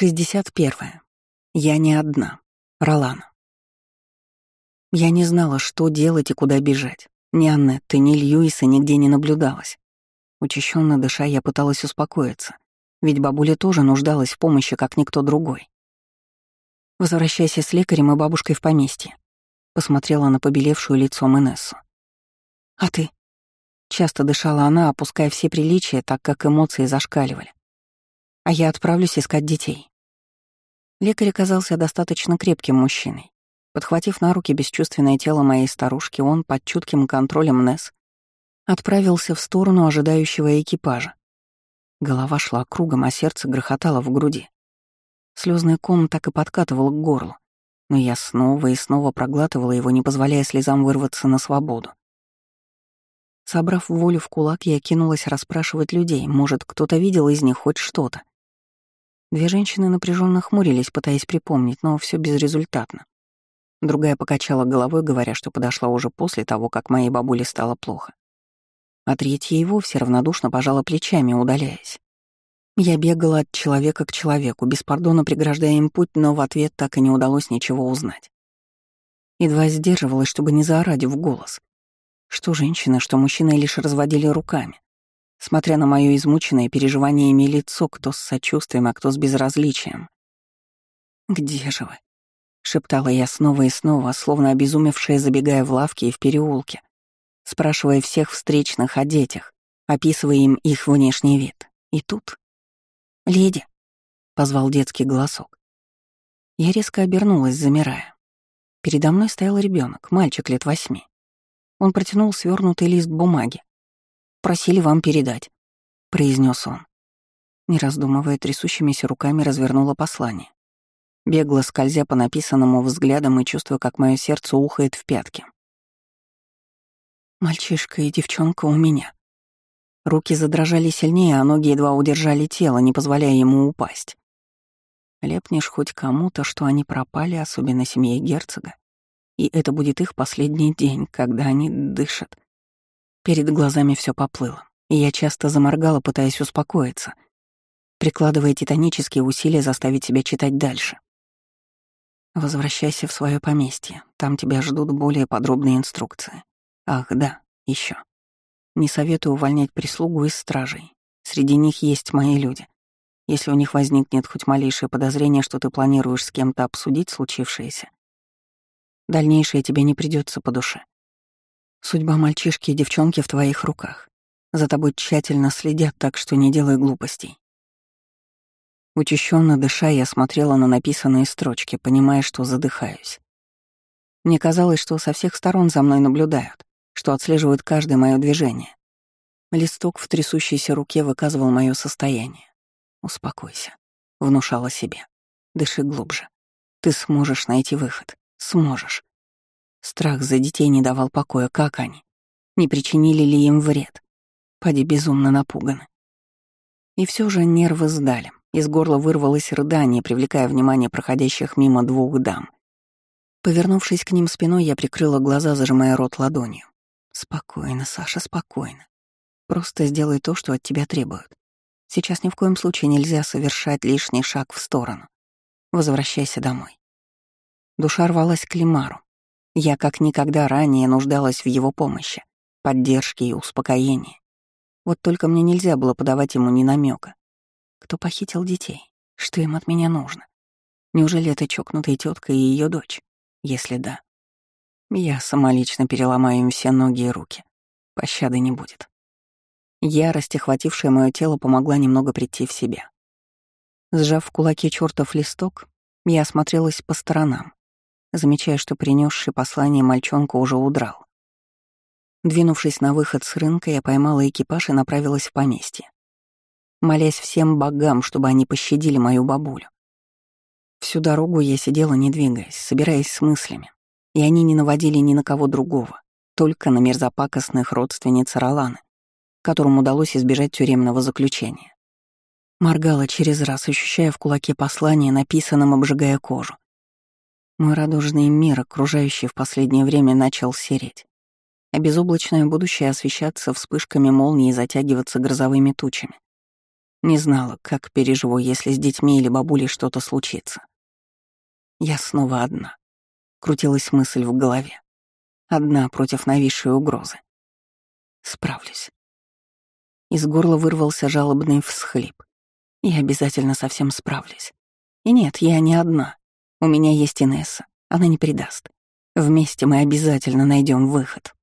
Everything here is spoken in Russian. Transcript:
61. Я не одна. Ролана. Я не знала, что делать и куда бежать. Ни Аннетты, ни Льюиса нигде не наблюдалось. Учащенно дыша, я пыталась успокоиться, ведь бабуля тоже нуждалась в помощи, как никто другой. «Возвращайся с лекарем и бабушкой в поместье», — посмотрела на побелевшую лицо Инессу. «А ты?» Часто дышала она, опуская все приличия, так как эмоции зашкаливали а я отправлюсь искать детей. Лекарь оказался достаточно крепким мужчиной. Подхватив на руки бесчувственное тело моей старушки, он под чутким контролем Несс отправился в сторону ожидающего экипажа. Голова шла кругом, а сердце грохотало в груди. Слезный ком так и подкатывал к горлу, но я снова и снова проглатывала его, не позволяя слезам вырваться на свободу. Собрав волю в кулак, я кинулась расспрашивать людей, может, кто-то видел из них хоть что-то. Две женщины напряженно хмурились, пытаясь припомнить, но все безрезультатно. Другая покачала головой, говоря, что подошла уже после того, как моей бабуле стало плохо. А третья и вовсе равнодушно пожала плечами, удаляясь. Я бегала от человека к человеку, без пардона преграждая им путь, но в ответ так и не удалось ничего узнать. Едва сдерживалась, чтобы не заорать в голос. Что женщины, что мужчины лишь разводили руками смотря на мое измученное переживаниями лицо, кто с сочувствием, а кто с безразличием. «Где же вы?» — шептала я снова и снова, словно обезумевшая, забегая в лавки и в переулке, спрашивая всех встречных о детях, описывая им их внешний вид. И тут... «Леди!» — позвал детский голосок. Я резко обернулась, замирая. Передо мной стоял ребенок, мальчик лет восьми. Он протянул свернутый лист бумаги, просили вам передать», — произнес он. Не раздумывая, трясущимися руками развернула послание. Бегло скользя по написанному взглядам и чувствуя, как мое сердце ухает в пятки. «Мальчишка и девчонка у меня». Руки задрожали сильнее, а ноги едва удержали тело, не позволяя ему упасть. Лепнешь хоть кому-то, что они пропали, особенно семье герцога, и это будет их последний день, когда они дышат. Перед глазами все поплыло, и я часто заморгала, пытаясь успокоиться, прикладывая титанические усилия заставить себя читать дальше. Возвращайся в свое поместье, там тебя ждут более подробные инструкции. Ах, да, еще. Не советую увольнять прислугу из стражей. Среди них есть мои люди. Если у них возникнет хоть малейшее подозрение, что ты планируешь с кем-то обсудить случившееся, дальнейшее тебе не придется по душе. Судьба мальчишки и девчонки в твоих руках. За тобой тщательно следят, так что не делай глупостей. Учащенно дыша, я смотрела на написанные строчки, понимая, что задыхаюсь. Мне казалось, что со всех сторон за мной наблюдают, что отслеживают каждое мое движение. Листок в трясущейся руке выказывал мое состояние. «Успокойся», — внушала себе. «Дыши глубже. Ты сможешь найти выход. Сможешь. Страх за детей не давал покоя, как они? Не причинили ли им вред? Пади безумно напуганы. И все же нервы сдали. Из горла вырвалось рыдание, привлекая внимание проходящих мимо двух дам. Повернувшись к ним спиной, я прикрыла глаза, зажимая рот ладонью. «Спокойно, Саша, спокойно. Просто сделай то, что от тебя требуют. Сейчас ни в коем случае нельзя совершать лишний шаг в сторону. Возвращайся домой». Душа рвалась к Лимару, я как никогда ранее нуждалась в его помощи, поддержке и успокоении. Вот только мне нельзя было подавать ему ни намека. Кто похитил детей? Что им от меня нужно? Неужели это чокнутая тетка и ее дочь? Если да, я самолично переломаю им все ноги и руки. Пощады не будет. Ярость, охватившая мое тело, помогла немного прийти в себя. Сжав в кулаке чертов листок, я осмотрелась по сторонам замечая, что принесший послание мальчонка уже удрал. Двинувшись на выход с рынка, я поймала экипаж и направилась в поместье, молясь всем богам, чтобы они пощадили мою бабулю. Всю дорогу я сидела, не двигаясь, собираясь с мыслями, и они не наводили ни на кого другого, только на мерзопакостных родственниц Роланы, которым удалось избежать тюремного заключения. Моргала через раз, ощущая в кулаке послание, написанным обжигая кожу. Мой радужный мир, окружающий в последнее время, начал сереть, а безоблачное будущее освещаться вспышками молнии и затягиваться грозовыми тучами. Не знала, как переживу, если с детьми или бабулей что-то случится. Я снова одна. Крутилась мысль в голове. Одна против нависшей угрозы. Справлюсь. Из горла вырвался жалобный всхлип. Я обязательно совсем справлюсь. И нет, я не одна. У меня есть Инесса. Она не предаст. Вместе мы обязательно найдем выход.